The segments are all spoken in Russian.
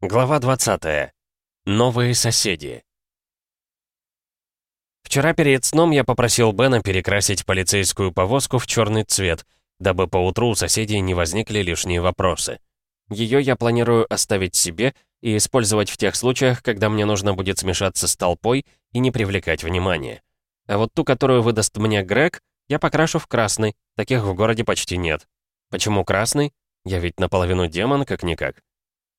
Глава 20. Новые соседи. Вчера перед сном я попросил Бена перекрасить полицейскую повозку в черный цвет, дабы поутру у соседей не возникли лишние вопросы. Ее я планирую оставить себе и использовать в тех случаях, когда мне нужно будет смешаться с толпой и не привлекать внимания. А вот ту, которую выдаст мне Грег, я покрашу в красный, таких в городе почти нет. Почему красный? Я ведь наполовину демон, как-никак.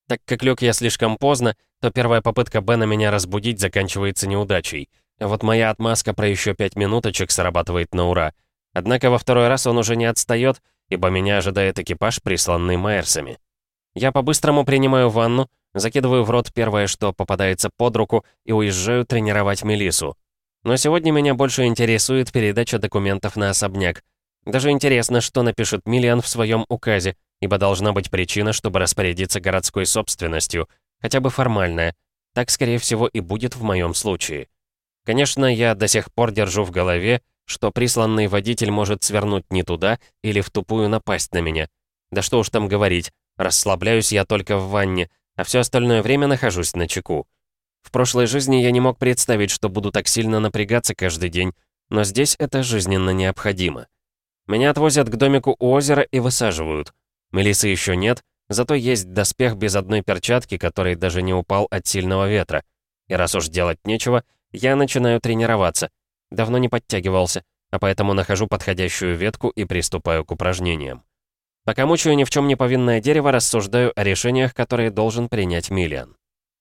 Так как лег я слишком поздно, то первая попытка Бена меня разбудить заканчивается неудачей. Вот моя отмазка про еще пять минуточек срабатывает на ура. Однако во второй раз он уже не отстает, ибо меня ожидает экипаж, присланный Майерсами. Я по-быстрому принимаю ванну, закидываю в рот первое, что попадается под руку, и уезжаю тренировать Мелису. Но сегодня меня больше интересует передача документов на особняк. Даже интересно, что напишет Миллиан в своем указе, ибо должна быть причина, чтобы распорядиться городской собственностью, хотя бы формальная. Так, скорее всего, и будет в моем случае. Конечно, я до сих пор держу в голове, что присланный водитель может свернуть не туда или в тупую напасть на меня. Да что уж там говорить, расслабляюсь я только в ванне, а все остальное время нахожусь на чеку. В прошлой жизни я не мог представить, что буду так сильно напрягаться каждый день, но здесь это жизненно необходимо. Меня отвозят к домику у озера и высаживают. Мелисы еще нет, зато есть доспех без одной перчатки, который даже не упал от сильного ветра. И раз уж делать нечего, я начинаю тренироваться. Давно не подтягивался, а поэтому нахожу подходящую ветку и приступаю к упражнениям. Пока мучаю ни в чем не повинное дерево, рассуждаю о решениях, которые должен принять Миллиан.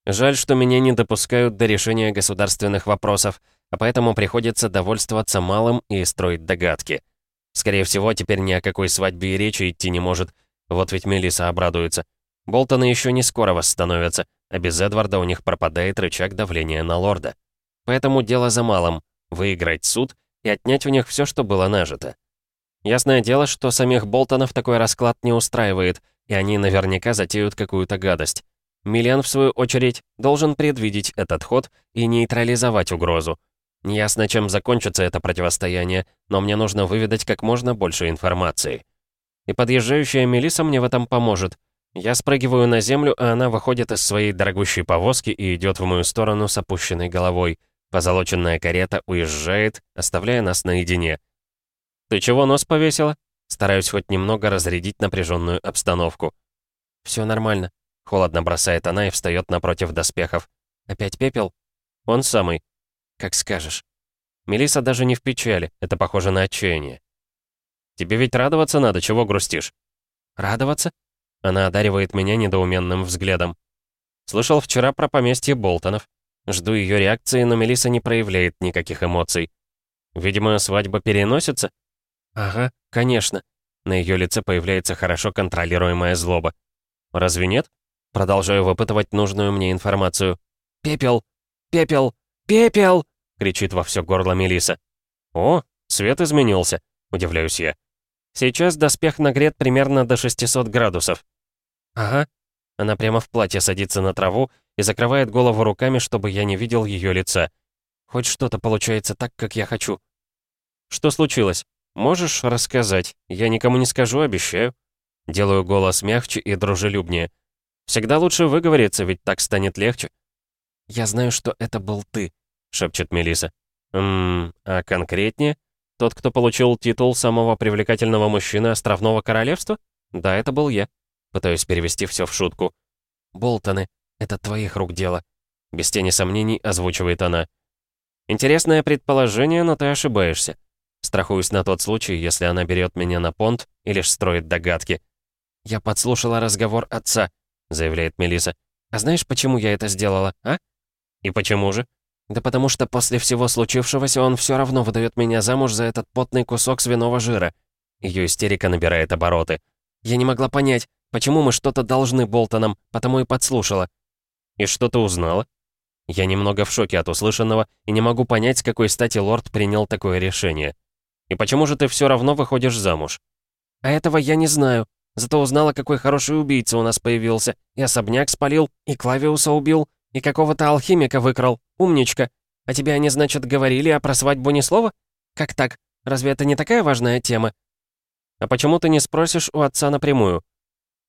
Жаль, что меня не допускают до решения государственных вопросов, а поэтому приходится довольствоваться малым и строить догадки. Скорее всего, теперь ни о какой свадьбе и речи идти не может, вот ведь Мелиса обрадуется. Болтоны еще не скоро восстановятся, а без Эдварда у них пропадает рычаг давления на лорда. Поэтому дело за малым — выиграть суд и отнять у них все, что было нажито. Ясное дело, что самих Болтонов такой расклад не устраивает, и они наверняка затеют какую-то гадость. Миллиан, в свою очередь, должен предвидеть этот ход и нейтрализовать угрозу. Неясно, чем закончится это противостояние, но мне нужно выведать как можно больше информации. И подъезжающая Мелиса мне в этом поможет. Я спрыгиваю на землю, а она выходит из своей дорогущей повозки и идет в мою сторону с опущенной головой. Позолоченная карета уезжает, оставляя нас наедине. «Ты чего нос повесила?» Стараюсь хоть немного разрядить напряженную обстановку. Все нормально», — холодно бросает она и встает напротив доспехов. «Опять пепел?» «Он самый». «Как скажешь». Мелиса даже не в печали, это похоже на отчаяние. Тебе ведь радоваться надо, чего грустишь?» «Радоваться?» Она одаривает меня недоуменным взглядом. Слышал вчера про поместье Болтонов. Жду ее реакции, но Мелиса не проявляет никаких эмоций. Видимо, свадьба переносится? Ага, конечно. На ее лице появляется хорошо контролируемая злоба. Разве нет? Продолжаю выпытывать нужную мне информацию. «Пепел! Пепел! Пепел!» — кричит во все горло Мелиса. «О, свет изменился», — удивляюсь я. Сейчас доспех нагрет примерно до 600 градусов. Ага. Она прямо в платье садится на траву и закрывает голову руками, чтобы я не видел ее лица. Хоть что-то получается так, как я хочу. Что случилось? Можешь рассказать? Я никому не скажу, обещаю. Делаю голос мягче и дружелюбнее. Всегда лучше выговориться, ведь так станет легче. Я знаю, что это был ты, шепчет Мелиса. Ммм, а конкретнее? Тот, кто получил титул самого привлекательного мужчины Островного Королевства? Да, это был я. Пытаюсь перевести все в шутку. «Болтоны, это твоих рук дело», — без тени сомнений озвучивает она. «Интересное предположение, но ты ошибаешься. Страхуюсь на тот случай, если она берет меня на понт и лишь строит догадки. «Я подслушала разговор отца», — заявляет Мелиса. «А знаешь, почему я это сделала, а?» «И почему же?» Да потому что после всего случившегося он все равно выдает меня замуж за этот потный кусок свиного жира. Ее истерика набирает обороты. Я не могла понять, почему мы что-то должны Болтонам, потому и подслушала. И что ты узнала? Я немного в шоке от услышанного и не могу понять, с какой стати лорд принял такое решение. И почему же ты все равно выходишь замуж? А этого я не знаю. Зато узнала, какой хороший убийца у нас появился. И особняк спалил, и Клавиуса убил, и какого-то алхимика выкрал. Умничка. А тебе они, значит, говорили, а про свадьбу ни слова? Как так? Разве это не такая важная тема? А почему ты не спросишь у отца напрямую?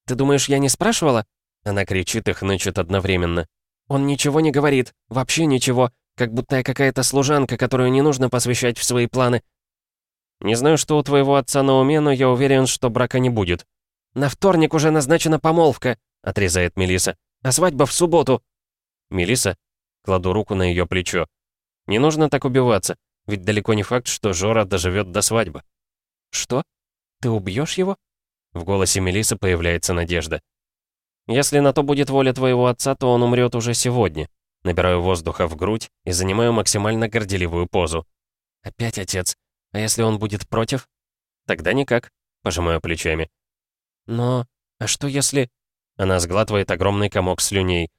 Ты думаешь, я не спрашивала? Она кричит и хнычет одновременно. «Он ничего не говорит, вообще ничего, как будто я какая-то служанка, которую не нужно посвящать в свои планы». «Не знаю, что у твоего отца на уме, но я уверен, что брака не будет». «На вторник уже назначена помолвка», — отрезает Мелиса. «А свадьба в субботу». Мелиса, кладу руку на ее плечо. «Не нужно так убиваться, ведь далеко не факт, что Жора доживет до свадьбы». «Что? Ты убьешь его?» В голосе Мелисы появляется надежда. «Если на то будет воля твоего отца, то он умрет уже сегодня». Набираю воздуха в грудь и занимаю максимально горделивую позу. «Опять отец. А если он будет против?» «Тогда никак», — пожимаю плечами. «Но... А что если...» Она сглатывает огромный комок слюней.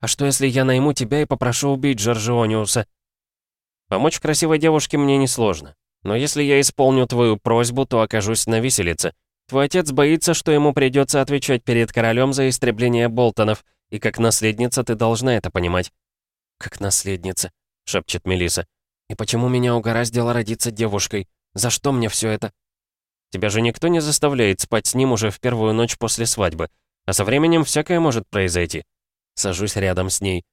«А что если я найму тебя и попрошу убить Джорджиониуса?» «Помочь красивой девушке мне несложно. Но если я исполню твою просьбу, то окажусь на виселице. Твой отец боится, что ему придется отвечать перед королем за истребление Болтонов, и как наследница ты должна это понимать». «Как наследница», — шепчет Мелиса. «И почему меня угораздило родиться девушкой? За что мне все это?» «Тебя же никто не заставляет спать с ним уже в первую ночь после свадьбы, а со временем всякое может произойти». Сажусь рядом с ней.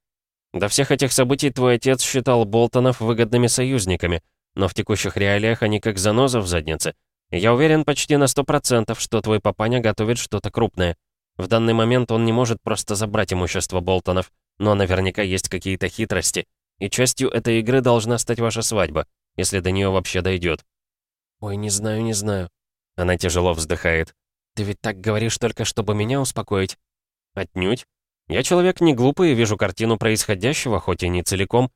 До всех этих событий твой отец считал Болтонов выгодными союзниками, но в текущих реалиях они как заноза в заднице. Я уверен почти на сто процентов, что твой папаня готовит что-то крупное. В данный момент он не может просто забрать имущество Болтонов, но наверняка есть какие-то хитрости. И частью этой игры должна стать ваша свадьба, если до нее вообще дойдет. «Ой, не знаю, не знаю». Она тяжело вздыхает. «Ты ведь так говоришь только, чтобы меня успокоить?» «Отнюдь. Я человек не глупый и вижу картину происходящего, хоть и не целиком.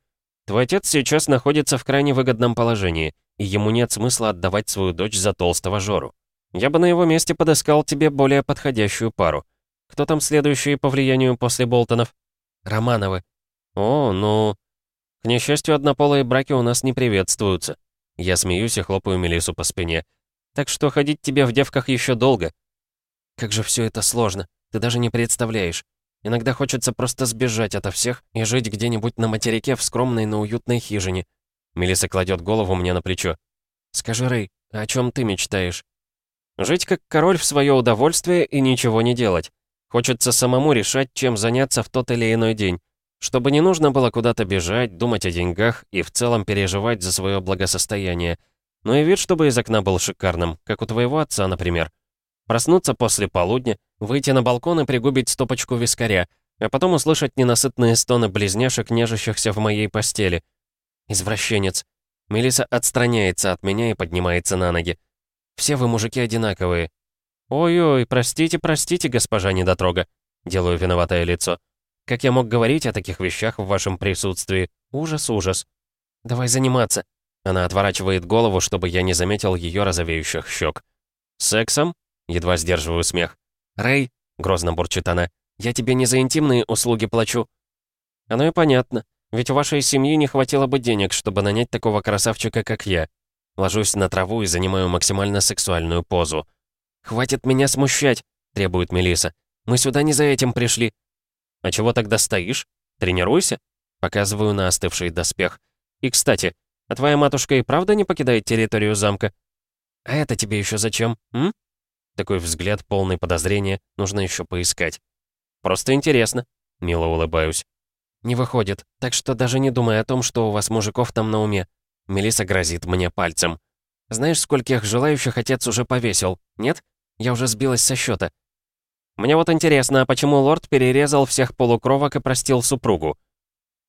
Твой отец сейчас находится в крайне выгодном положении и ему нет смысла отдавать свою дочь за толстого Жору. Я бы на его месте подыскал тебе более подходящую пару. Кто там следующий по влиянию после Болтонов? Романовы. О, ну... К несчастью, однополые браки у нас не приветствуются. Я смеюсь и хлопаю Мелису по спине. Так что ходить тебе в девках еще долго. Как же все это сложно. Ты даже не представляешь. Иногда хочется просто сбежать ото всех и жить где-нибудь на материке в скромной, но уютной хижине, Мелиса кладет голову мне на плечо. «Скажи, Рэй, о чем ты мечтаешь?» «Жить как король в свое удовольствие и ничего не делать. Хочется самому решать, чем заняться в тот или иной день. Чтобы не нужно было куда-то бежать, думать о деньгах и в целом переживать за свое благосостояние. Но и вид, чтобы из окна был шикарным, как у твоего отца, например. Проснуться после полудня, выйти на балкон и пригубить стопочку вискаря, а потом услышать ненасытные стоны близняшек, нежащихся в моей постели. Извращенец. Мелиса отстраняется от меня и поднимается на ноги. Все вы, мужики, одинаковые. Ой-ой, простите, простите, госпожа недотрога. Делаю виноватое лицо. Как я мог говорить о таких вещах в вашем присутствии? Ужас, ужас. Давай заниматься. Она отворачивает голову, чтобы я не заметил ее розовеющих щек. «Сексом?» — едва сдерживаю смех. «Рэй», — грозно бурчит она, — «я тебе не за интимные услуги плачу». Оно и понятно. Ведь у вашей семьи не хватило бы денег, чтобы нанять такого красавчика, как я. Ложусь на траву и занимаю максимально сексуальную позу. «Хватит меня смущать», — требует Мелиса. «Мы сюда не за этим пришли». «А чего тогда стоишь? Тренируйся?» Показываю на остывший доспех. «И, кстати, а твоя матушка и правда не покидает территорию замка?» «А это тебе еще зачем, м?» Такой взгляд, полный подозрения, нужно еще поискать. «Просто интересно», — мило улыбаюсь. «Не выходит, так что даже не думай о том, что у вас мужиков там на уме». Мелиса грозит мне пальцем. «Знаешь, скольких желающих отец уже повесил, нет? Я уже сбилась со счета. Мне вот интересно, а почему лорд перерезал всех полукровок и простил супругу?»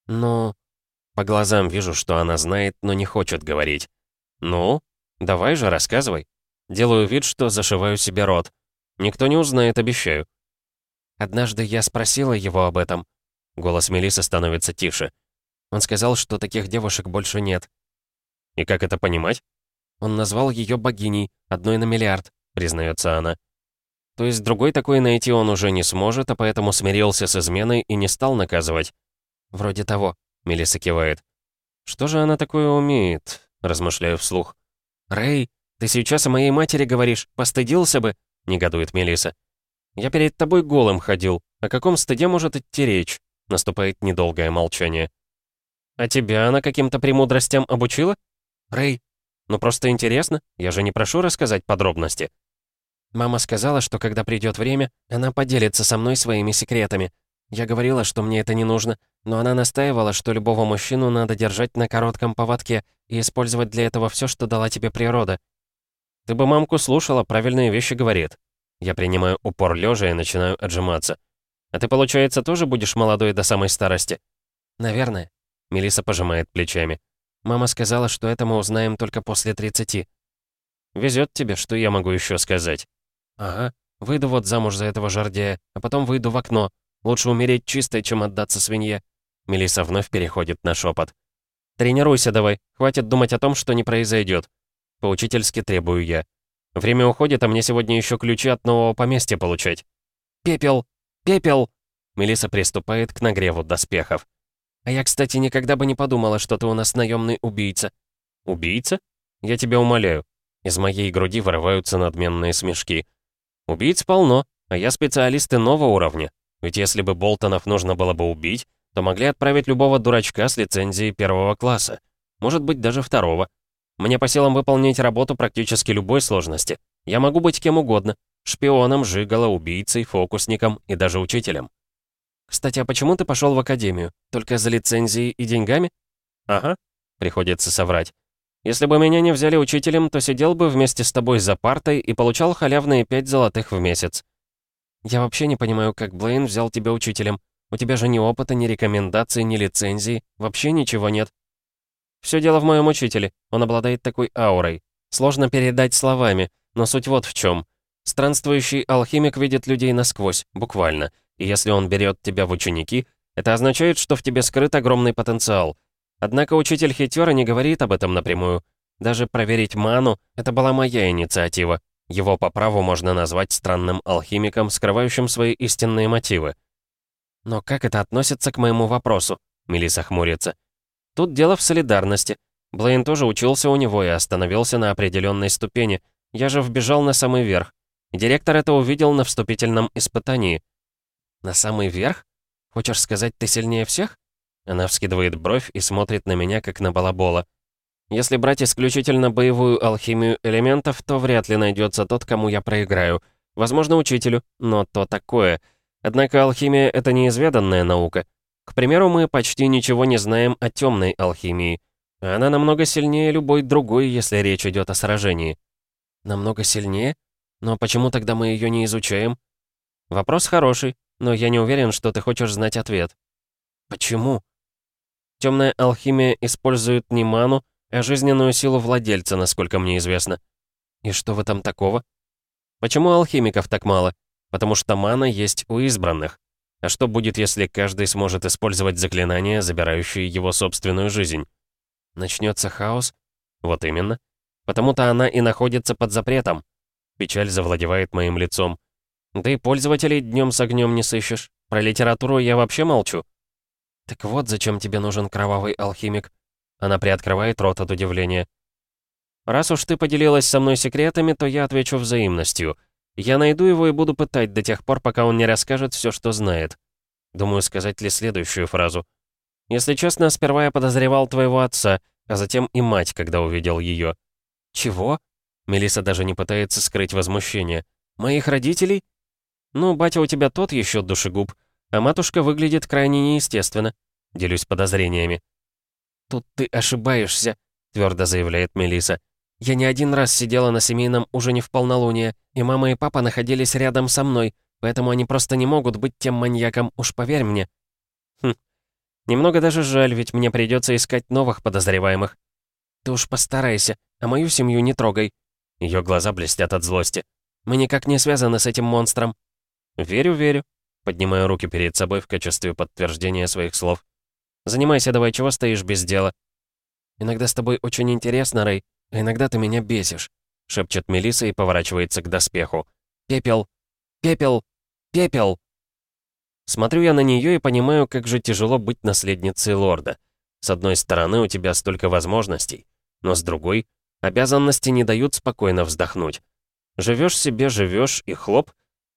«Ну...» По глазам вижу, что она знает, но не хочет говорить. «Ну? Давай же, рассказывай». Делаю вид, что зашиваю себе рот. Никто не узнает, обещаю. Однажды я спросила его об этом. Голос Мелисы становится тише. Он сказал, что таких девушек больше нет. И как это понимать? Он назвал ее богиней, одной на миллиард, признается она. То есть другой такой найти он уже не сможет, а поэтому смирился с изменой и не стал наказывать. Вроде того, Мелиса кивает. Что же она такое умеет? Размышляю вслух. Рэй, ты сейчас о моей матери говоришь, постыдился бы? Негодует Мелиса. Я перед тобой голым ходил. О каком стыде может идти речь? Наступает недолгое молчание. «А тебя она каким-то премудростям обучила?» «Рэй, ну просто интересно, я же не прошу рассказать подробности». Мама сказала, что когда придет время, она поделится со мной своими секретами. Я говорила, что мне это не нужно, но она настаивала, что любого мужчину надо держать на коротком поводке и использовать для этого все, что дала тебе природа. Ты бы мамку слушала, правильные вещи говорит. Я принимаю упор лежа и начинаю отжиматься. А ты, получается, тоже будешь молодой до самой старости? Наверное. Мелиса пожимает плечами. Мама сказала, что это мы узнаем только после 30. Везет тебе, что я могу еще сказать. Ага, выйду вот замуж за этого жардея, а потом выйду в окно. Лучше умереть чистой, чем отдаться свинье. Мелиса вновь переходит на шепот. Тренируйся давай, хватит думать о том, что не произойдет. Поучительски требую я. Время уходит, а мне сегодня еще ключи от нового поместья получать. Пепел! Пепел! Мелиса приступает к нагреву доспехов. А я, кстати, никогда бы не подумала, что ты у нас наемный убийца. Убийца? Я тебя умоляю. Из моей груди вырываются надменные смешки. Убийц полно, а я специалист иного уровня. Ведь если бы Болтонов нужно было бы убить, то могли отправить любого дурачка с лицензией первого класса. Может быть, даже второго. Мне по силам выполнить работу практически любой сложности. Я могу быть кем угодно. Шпионом, жиголо, убийцей, фокусником и даже учителем. Кстати, а почему ты пошел в академию? Только за лицензией и деньгами? Ага, приходится соврать. Если бы меня не взяли учителем, то сидел бы вместе с тобой за партой и получал халявные пять золотых в месяц. Я вообще не понимаю, как Блейн взял тебя учителем. У тебя же ни опыта, ни рекомендаций, ни лицензии. Вообще ничего нет. Все дело в моем учителе. Он обладает такой аурой. Сложно передать словами, но суть вот в чем. Странствующий алхимик видит людей насквозь, буквально. И если он берет тебя в ученики, это означает, что в тебе скрыт огромный потенциал. Однако учитель хитер не говорит об этом напрямую. Даже проверить ману — это была моя инициатива. Его по праву можно назвать странным алхимиком, скрывающим свои истинные мотивы. «Но как это относится к моему вопросу?» — Мелиса хмурится. Тут дело в солидарности. Блейн тоже учился у него и остановился на определенной ступени. Я же вбежал на самый верх. Директор это увидел на вступительном испытании. «На самый верх? Хочешь сказать, ты сильнее всех?» Она вскидывает бровь и смотрит на меня, как на балабола. Если брать исключительно боевую алхимию элементов, то вряд ли найдется тот, кому я проиграю. Возможно, учителю, но то такое. Однако алхимия — это неизведанная наука. К примеру, мы почти ничего не знаем о темной алхимии. Она намного сильнее любой другой, если речь идет о сражении. Намного сильнее? Но почему тогда мы ее не изучаем? Вопрос хороший, но я не уверен, что ты хочешь знать ответ. Почему? Темная алхимия использует не ману, а жизненную силу владельца, насколько мне известно. И что в этом такого? Почему алхимиков так мало? Потому что мана есть у избранных. А что будет, если каждый сможет использовать заклинания, забирающие его собственную жизнь? Начнется хаос? Вот именно. Потому-то она и находится под запретом. Печаль завладевает моим лицом. Да и пользователей днем с огнем не сыщешь. Про литературу я вообще молчу. Так вот, зачем тебе нужен кровавый алхимик? Она приоткрывает рот от удивления. Раз уж ты поделилась со мной секретами, то я отвечу взаимностью — я найду его и буду пытать до тех пор, пока он не расскажет все, что знает. Думаю, сказать ли следующую фразу. Если честно, сперва я подозревал твоего отца, а затем и мать, когда увидел ее. Чего? Мелиса даже не пытается скрыть возмущение. Моих родителей? Ну, батя у тебя тот еще душегуб, а матушка выглядит крайне неестественно. Делюсь подозрениями. Тут ты ошибаешься, твердо заявляет Мелиса. Я не один раз сидела на семейном ужине в полнолуние, и мама и папа находились рядом со мной, поэтому они просто не могут быть тем маньяком, уж поверь мне». «Хм, немного даже жаль, ведь мне придется искать новых подозреваемых». «Ты уж постарайся, а мою семью не трогай». Ее глаза блестят от злости. «Мы никак не связаны с этим монстром». «Верю, верю», поднимаю руки перед собой в качестве подтверждения своих слов. «Занимайся давай, чего стоишь без дела?» «Иногда с тобой очень интересно, Рэй. Иногда ты меня бесишь», — шепчет Мелиса и поворачивается к доспеху. «Пепел! Пепел! Пепел!» Смотрю я на нее и понимаю, как же тяжело быть наследницей лорда. С одной стороны, у тебя столько возможностей, но с другой, обязанности не дают спокойно вздохнуть. Живешь себе, живешь и хлоп,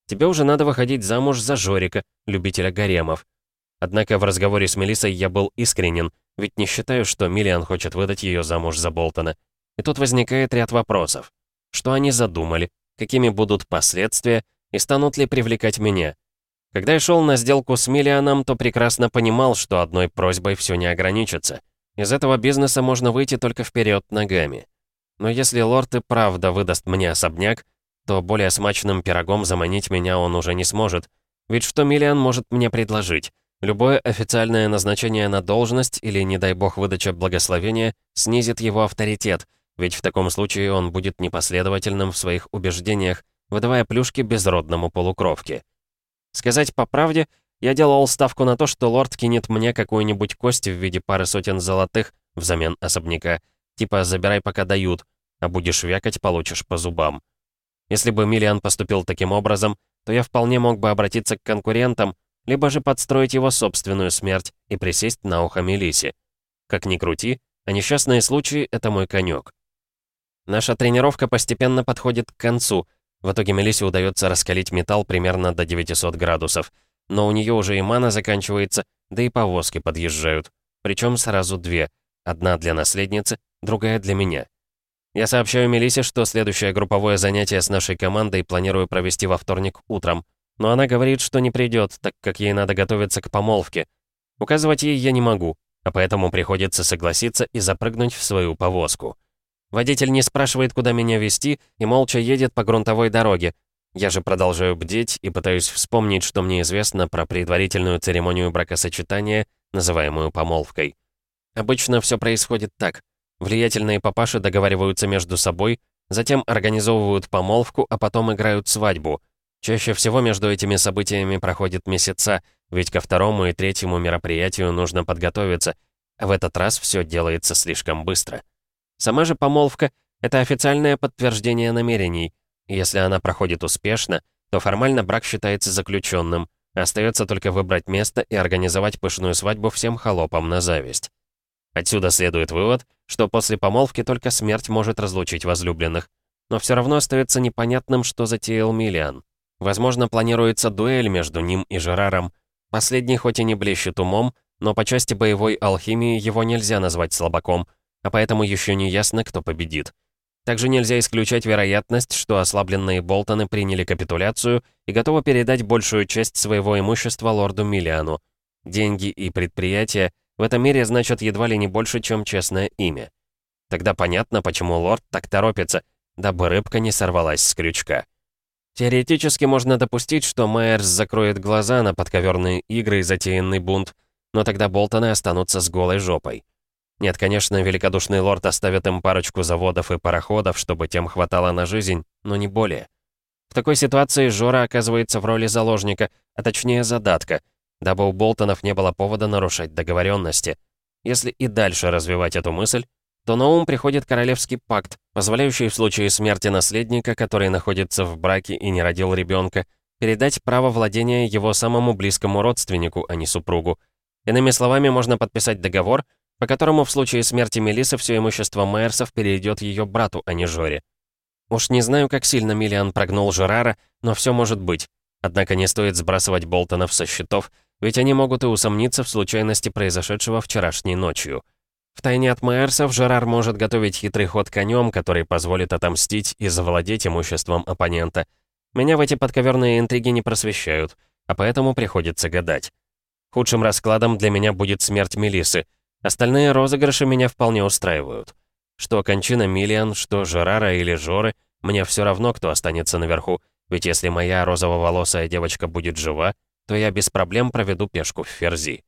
тебе уже надо выходить замуж за Жорика, любителя гаремов. Однако в разговоре с Мелисой я был искренен, ведь не считаю, что Миллиан хочет выдать ее замуж за Болтона. И тут возникает ряд вопросов. Что они задумали? какими будут последствия и станут ли привлекать меня. Когда я шел на сделку с Миллианом, то прекрасно понимал, что одной просьбой все не ограничится. Из этого бизнеса можно выйти только вперед ногами. Но если лорд и правда выдаст мне особняк, то более смачным пирогом заманить меня он уже не сможет. Ведь что Миллиан может мне предложить? Любое официальное назначение на должность или, не дай бог, выдача благословения снизит его авторитет, ведь в таком случае он будет непоследовательным в своих убеждениях, выдавая плюшки безродному полукровке. Сказать по правде, я делал ставку на то, что лорд кинет мне какую-нибудь кость в виде пары сотен золотых взамен особняка, типа «забирай, пока дают», а будешь вякать, получишь по зубам. Если бы Миллиан поступил таким образом, то я вполне мог бы обратиться к конкурентам, либо же подстроить его собственную смерть и присесть на ухо Мелисе. Как ни крути, а несчастные случаи — это мой конек. Наша тренировка постепенно подходит к концу. В итоге Мелисе удается раскалить металл примерно до 900 градусов. Но у нее уже и мана заканчивается, да и повозки подъезжают. Причем сразу две. Одна для наследницы, другая для меня. Я сообщаю Мелисе, что следующее групповое занятие с нашей командой планирую провести во вторник утром. Но она говорит, что не придет, так как ей надо готовиться к помолвке. Указывать ей я не могу, а поэтому приходится согласиться и запрыгнуть в свою повозку. Водитель не спрашивает, куда меня вести, и молча едет по грунтовой дороге. Я же продолжаю бдеть и пытаюсь вспомнить, что мне известно про предварительную церемонию бракосочетания, называемую помолвкой. Обычно все происходит так. Влиятельные папаши договариваются между собой, затем организовывают помолвку, а потом играют свадьбу — Чаще всего между этими событиями проходит месяца, ведь ко второму и третьему мероприятию нужно подготовиться, а в этот раз все делается слишком быстро. Сама же помолвка — это официальное подтверждение намерений. Если она проходит успешно, то формально брак считается заключенным, остается только выбрать место и организовать пышную свадьбу всем холопам на зависть. Отсюда следует вывод, что после помолвки только смерть может разлучить возлюбленных, но все равно остается непонятным, что затеял Миллиан. Возможно, планируется дуэль между ним и Жераром. Последний хоть и не блещет умом, но по части боевой алхимии его нельзя назвать слабаком, а поэтому еще не ясно, кто победит. Также нельзя исключать вероятность, что ослабленные Болтоны приняли капитуляцию и готовы передать большую часть своего имущества лорду Миллиану. Деньги и предприятия в этом мире значат едва ли не больше, чем честное имя. Тогда понятно, почему лорд так торопится, дабы рыбка не сорвалась с крючка. Теоретически можно допустить, что Майерс закроет глаза на подковерные игры и затеянный бунт, но тогда Болтоны останутся с голой жопой. Нет, конечно, великодушный лорд оставит им парочку заводов и пароходов, чтобы тем хватало на жизнь, но не более. В такой ситуации Жора оказывается в роли заложника, а точнее задатка, дабы у Болтонов не было повода нарушать договоренности. Если и дальше развивать эту мысль, то на ум приходит Королевский пакт, позволяющий в случае смерти наследника, который находится в браке и не родил ребенка, передать право владения его самому близкому родственнику, а не супругу. Иными словами, можно подписать договор, по которому в случае смерти Мелисы все имущество Майерсов перейдет ее брату, а не Жоре. Уж не знаю, как сильно Миллиан прогнул Жерара, но все может быть. Однако не стоит сбрасывать Болтонов со счетов, ведь они могут и усомниться в случайности произошедшего вчерашней ночью. Втайне от Майерсов Жерар может готовить хитрый ход конем, который позволит отомстить и завладеть имуществом оппонента. Меня в эти подковерные интриги не просвещают, а поэтому приходится гадать. Худшим раскладом для меня будет смерть Мелисы. Остальные розыгрыши меня вполне устраивают. Что кончина Миллиан, что Жерара или Жоры, мне все равно, кто останется наверху, ведь если моя розово-волосая девочка будет жива, то я без проблем проведу пешку в Ферзи.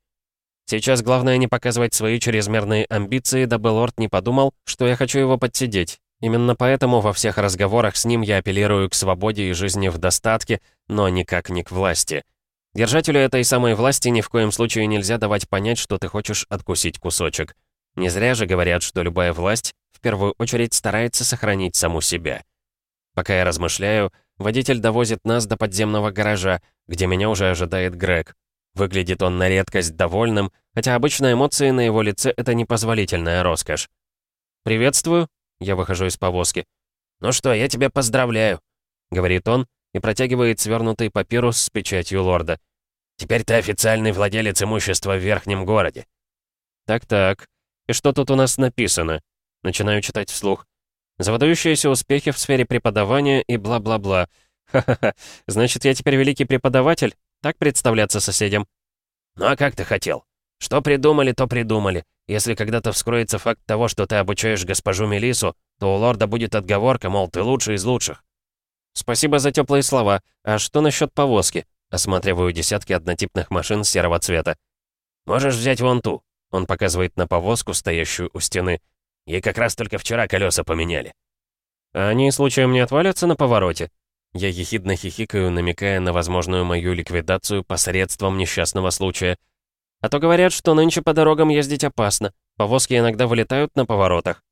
Сейчас главное не показывать свои чрезмерные амбиции, дабы лорд не подумал, что я хочу его подсидеть. Именно поэтому во всех разговорах с ним я апеллирую к свободе и жизни в достатке, но никак не к власти. Держателю этой самой власти ни в коем случае нельзя давать понять, что ты хочешь откусить кусочек. Не зря же говорят, что любая власть в первую очередь старается сохранить саму себя. Пока я размышляю, водитель довозит нас до подземного гаража, где меня уже ожидает Грег. Выглядит он на редкость довольным, хотя обычно эмоции на его лице — это непозволительная роскошь. «Приветствую», — я выхожу из повозки. «Ну что, я тебя поздравляю», — говорит он и протягивает свернутый папирус с печатью лорда. «Теперь ты официальный владелец имущества в верхнем городе». «Так-так, и что тут у нас написано?» Начинаю читать вслух. За успехи в сфере преподавания и бла-бла-бла. Ха-ха-ха, значит, я теперь великий преподаватель? Так представляться соседям? Ну а как ты хотел? Что придумали, то придумали. Если когда-то вскроется факт того, что ты обучаешь госпожу Мелису, то у лорда будет отговорка, мол, ты лучший из лучших. Спасибо за теплые слова. А что насчет повозки? Осматриваю десятки однотипных машин серого цвета. Можешь взять вон ту. Он показывает на повозку, стоящую у стены. Ей как раз только вчера колеса поменяли. А они случаем не отвалятся на повороте? Я ехидно хихикаю, намекая на возможную мою ликвидацию посредством несчастного случая. А то говорят, что нынче по дорогам ездить опасно. Повозки иногда вылетают на поворотах.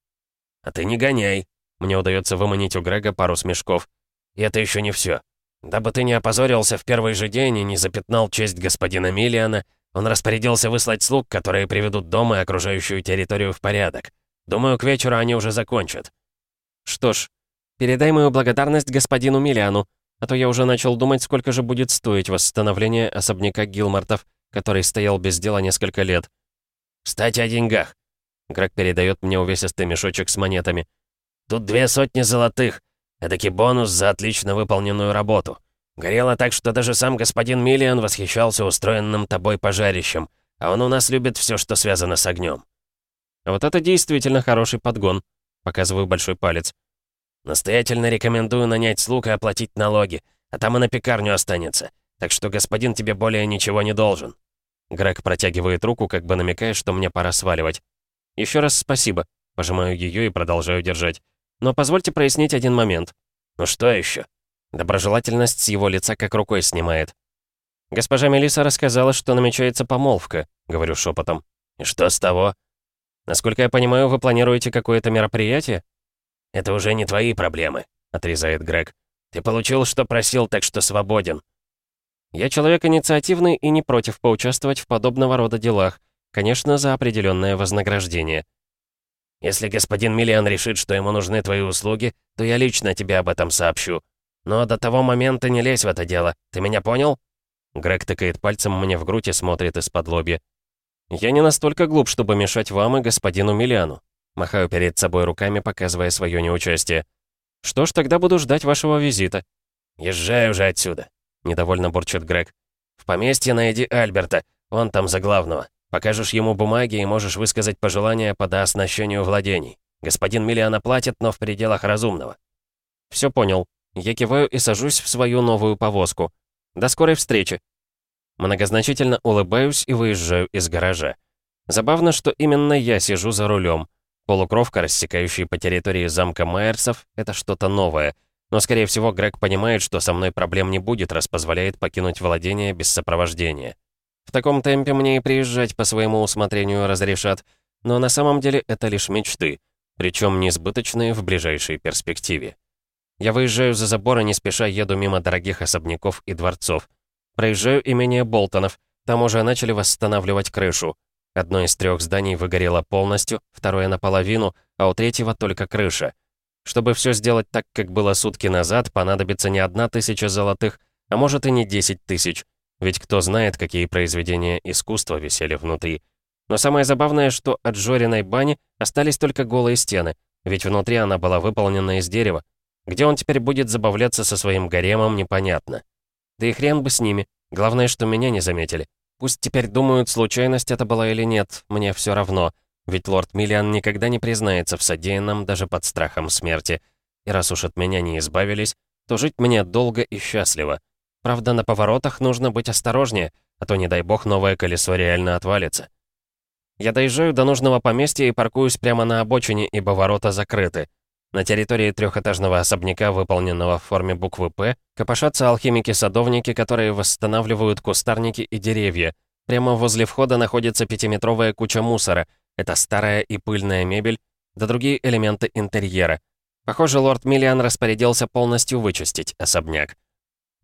А ты не гоняй. Мне удается выманить у Грега пару смешков. И это еще не все. Дабы ты не опозорился в первый же день и не запятнал честь господина Миллиана, он распорядился выслать слуг, которые приведут дом и окружающую территорию в порядок. Думаю, к вечеру они уже закончат. Что ж, передай мою благодарность господину Миллиану, а то я уже начал думать, сколько же будет стоить восстановление особняка Гилмартов, который стоял без дела несколько лет. «Кстати, о деньгах». Грег передает мне увесистый мешочек с монетами. «Тут две сотни золотых. Эдакий бонус за отлично выполненную работу. Горело так, что даже сам господин Миллиан восхищался устроенным тобой пожарищем, а он у нас любит все, что связано с огнем. Вот это действительно хороший подгон. Показываю большой палец. Настоятельно рекомендую нанять слуг и оплатить налоги, а там и на пекарню останется. Так что господин тебе более ничего не должен. Грег протягивает руку, как бы намекая, что мне пора сваливать. Еще раз спасибо. Пожимаю ее и продолжаю держать. Но позвольте прояснить один момент. Ну что еще? Доброжелательность с его лица как рукой снимает. «Госпожа Мелиса рассказала, что намечается помолвка», — говорю шепотом. «И что с того?» «Насколько я понимаю, вы планируете какое-то мероприятие?» «Это уже не твои проблемы», — отрезает Грег. «Ты получил, что просил, так что свободен». «Я человек инициативный и не против поучаствовать в подобного рода делах, конечно, за определенное вознаграждение». «Если господин Миллиан решит, что ему нужны твои услуги, то я лично тебе об этом сообщу», но до того момента не лезь в это дело. Ты меня понял?» Грег тыкает пальцем мне в грудь и смотрит из-под лобья. «Я не настолько глуп, чтобы мешать вам и господину Миллиану». Махаю перед собой руками, показывая свое неучастие. «Что ж, тогда буду ждать вашего визита». «Езжай уже отсюда», — недовольно бурчит Грег. «В поместье найди Альберта, он там за главного. Покажешь ему бумаги и можешь высказать пожелания по дооснащению владений. Господин Миллиан оплатит, но в пределах разумного». «Все понял», я киваю и сажусь в свою новую повозку. До скорой встречи. Многозначительно улыбаюсь и выезжаю из гаража. Забавно, что именно я сижу за рулем. Полукровка, рассекающая по территории замка Майерсов, это что-то новое. Но, скорее всего, Грег понимает, что со мной проблем не будет, раз позволяет покинуть владение без сопровождения. В таком темпе мне и приезжать по своему усмотрению разрешат, но на самом деле это лишь мечты, причем несбыточные в ближайшей перспективе. Я выезжаю за забор и не спеша еду мимо дорогих особняков и дворцов. Проезжаю имение Болтонов. Там уже начали восстанавливать крышу. Одно из трех зданий выгорело полностью, второе наполовину, а у третьего только крыша. Чтобы все сделать так, как было сутки назад, понадобится не одна тысяча золотых, а может и не десять тысяч. Ведь кто знает, какие произведения искусства висели внутри. Но самое забавное, что от Жориной бани остались только голые стены, ведь внутри она была выполнена из дерева, где он теперь будет забавляться со своим гаремом, непонятно. Да и хрен бы с ними. Главное, что меня не заметили. Пусть теперь думают, случайность это была или нет, мне все равно. Ведь лорд Миллиан никогда не признается в содеянном даже под страхом смерти. И раз уж от меня не избавились, то жить мне долго и счастливо. Правда, на поворотах нужно быть осторожнее, а то, не дай бог, новое колесо реально отвалится. Я доезжаю до нужного поместья и паркуюсь прямо на обочине, ибо ворота закрыты. На территории трехэтажного особняка, выполненного в форме буквы «П», копошатся алхимики-садовники, которые восстанавливают кустарники и деревья. Прямо возле входа находится пятиметровая куча мусора. Это старая и пыльная мебель, да другие элементы интерьера. Похоже, лорд Миллиан распорядился полностью вычистить особняк.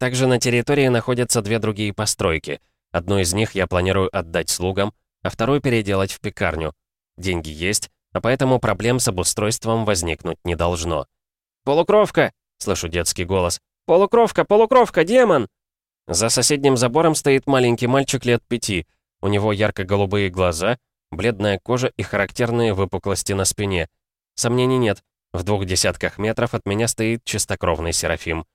Также на территории находятся две другие постройки. Одну из них я планирую отдать слугам, а вторую переделать в пекарню. Деньги есть, а поэтому проблем с обустройством возникнуть не должно. «Полукровка!» — слышу детский голос. «Полукровка! Полукровка! Демон!» За соседним забором стоит маленький мальчик лет пяти. У него ярко-голубые глаза, бледная кожа и характерные выпуклости на спине. Сомнений нет. В двух десятках метров от меня стоит чистокровный Серафим.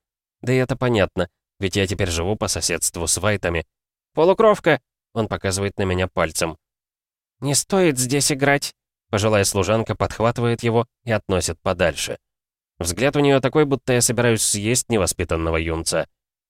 Да и это понятно, ведь я теперь живу по соседству с Вайтами. «Полукровка!» — он показывает на меня пальцем. «Не стоит здесь играть!» Пожилая служанка подхватывает его и относит подальше. Взгляд у нее такой, будто я собираюсь съесть невоспитанного юнца.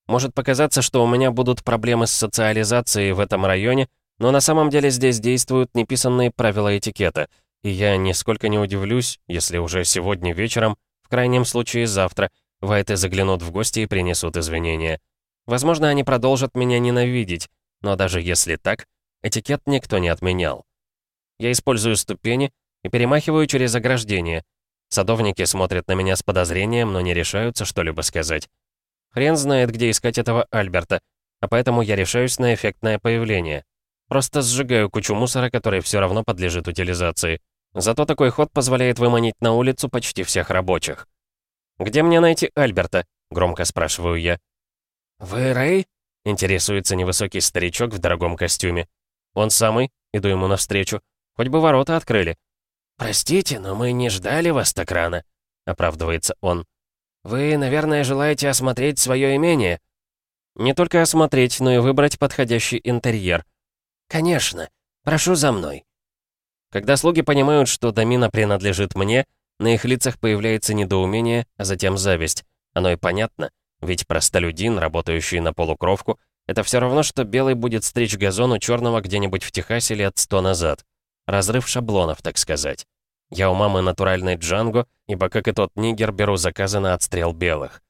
Может показаться, что у меня будут проблемы с социализацией в этом районе, но на самом деле здесь действуют неписанные правила этикета, и я нисколько не удивлюсь, если уже сегодня вечером, в крайнем случае завтра, Вайты заглянут в гости и принесут извинения. Возможно, они продолжат меня ненавидеть, но даже если так, этикет никто не отменял. Я использую ступени и перемахиваю через ограждение. Садовники смотрят на меня с подозрением, но не решаются что-либо сказать. Хрен знает, где искать этого Альберта, а поэтому я решаюсь на эффектное появление. Просто сжигаю кучу мусора, который все равно подлежит утилизации. Зато такой ход позволяет выманить на улицу почти всех рабочих. «Где мне найти Альберта?» — громко спрашиваю я. «Вы Рэй?» — интересуется невысокий старичок в дорогом костюме. «Он самый?» — иду ему навстречу. «Хоть бы ворота открыли». «Простите, но мы не ждали вас так рано», — оправдывается он. «Вы, наверное, желаете осмотреть свое имение?» «Не только осмотреть, но и выбрать подходящий интерьер», «Конечно. Прошу за мной». Когда слуги понимают, что домина принадлежит мне, на их лицах появляется недоумение, а затем зависть. Оно и понятно, ведь простолюдин, работающий на полукровку, это все равно, что белый будет стричь газон у черного где-нибудь в Техасе лет сто назад. Разрыв шаблонов, так сказать. Я у мамы натуральный Джанго, ибо, как и тот нигер, беру заказы на отстрел белых.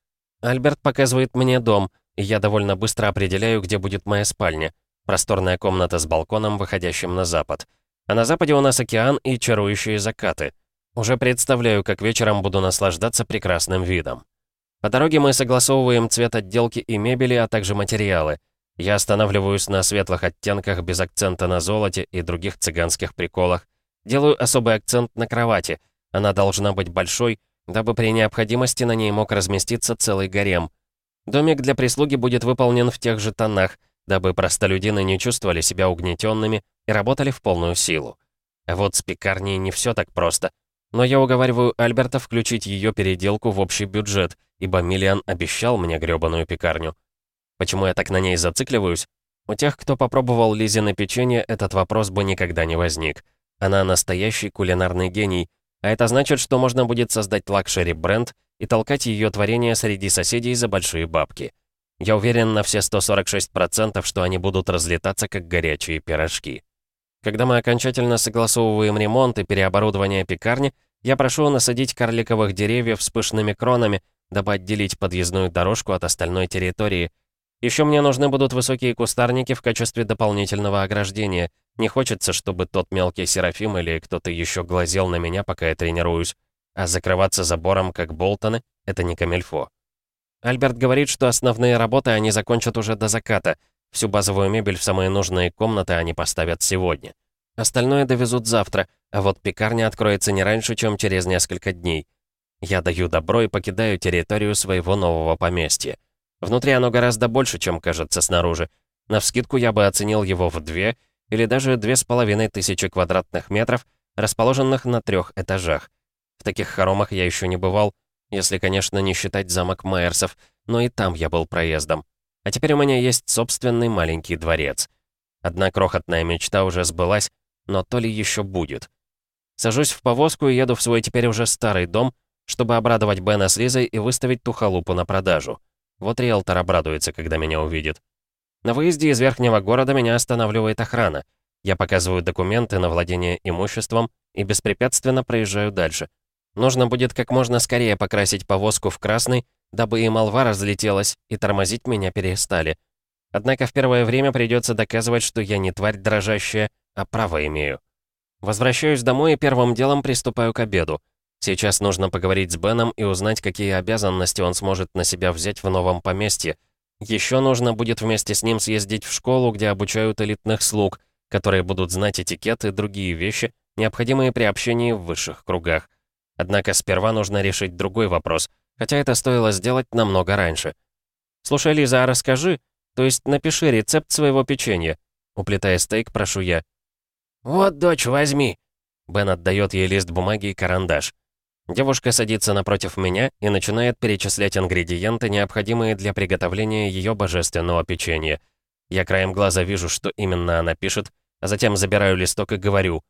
Альберт показывает мне дом, и я довольно быстро определяю, где будет моя спальня. Просторная комната с балконом, выходящим на запад. А на западе у нас океан и чарующие закаты. Уже представляю, как вечером буду наслаждаться прекрасным видом. По дороге мы согласовываем цвет отделки и мебели, а также материалы. Я останавливаюсь на светлых оттенках без акцента на золоте и других цыганских приколах. Делаю особый акцент на кровати. Она должна быть большой, дабы при необходимости на ней мог разместиться целый гарем. Домик для прислуги будет выполнен в тех же тонах, дабы простолюдины не чувствовали себя угнетенными и работали в полную силу. А вот с пекарней не все так просто. Но я уговариваю Альберта включить ее переделку в общий бюджет, ибо Миллиан обещал мне грёбаную пекарню. Почему я так на ней зацикливаюсь? У тех, кто попробовал Лизино печенье, этот вопрос бы никогда не возник. Она настоящий кулинарный гений, а это значит, что можно будет создать luxury-бренд и толкать ее творение среди соседей за большие бабки. Я уверен на все 146%, что они будут разлетаться, как горячие пирожки. Когда мы окончательно согласовываем ремонт и переоборудование пекарни, я прошу насадить карликовых деревьев с пышными кронами, дабы отделить подъездную дорожку от остальной территории. Еще мне нужны будут высокие кустарники в качестве дополнительного ограждения. Не хочется, чтобы тот мелкий Серафим или кто-то еще глазел на меня, пока я тренируюсь. А закрываться забором, как Болтоны, это не камельфо. Альберт говорит, что основные работы они закончат уже до заката. Всю базовую мебель в самые нужные комнаты они поставят сегодня. Остальное довезут завтра, а вот пекарня откроется не раньше, чем через несколько дней. Я даю добро и покидаю территорию своего нового поместья. Внутри оно гораздо больше, чем кажется снаружи. Навскидку я бы оценил его в две или даже две с половиной тысячи квадратных метров, расположенных на трех этажах. В таких хоромах я еще не бывал, если, конечно, не считать замок Майерсов, но и там я был проездом. А теперь у меня есть собственный маленький дворец. Одна крохотная мечта уже сбылась, но то ли еще будет. Сажусь в повозку и еду в свой теперь уже старый дом, чтобы обрадовать Бена с Лизой и выставить ту халупу на продажу. Вот риэлтор обрадуется, когда меня увидит. На выезде из верхнего города меня останавливает охрана. Я показываю документы на владение имуществом и беспрепятственно проезжаю дальше. Нужно будет как можно скорее покрасить повозку в красный, дабы и молва разлетелась, и тормозить меня перестали. Однако в первое время придется доказывать, что я не тварь дрожащая, а право имею. Возвращаюсь домой и первым делом приступаю к обеду. Сейчас нужно поговорить с Беном и узнать, какие обязанности он сможет на себя взять в новом поместье. Еще нужно будет вместе с ним съездить в школу, где обучают элитных слуг, которые будут знать этикет и другие вещи, необходимые при общении в высших кругах. Однако сперва нужно решить другой вопрос, хотя это стоило сделать намного раньше. «Слушай, Лиза, а расскажи, то есть напиши рецепт своего печенья». Уплетая стейк, прошу я. «Вот, дочь, возьми». Бен отдает ей лист бумаги и карандаш. Девушка садится напротив меня и начинает перечислять ингредиенты, необходимые для приготовления ее божественного печенья. Я краем глаза вижу, что именно она пишет, а затем забираю листок и говорю.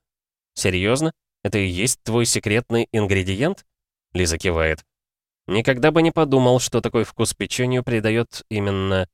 «Серьезно? Это и есть твой секретный ингредиент?» Лиза кивает. «Никогда бы не подумал, что такой вкус печенью придает именно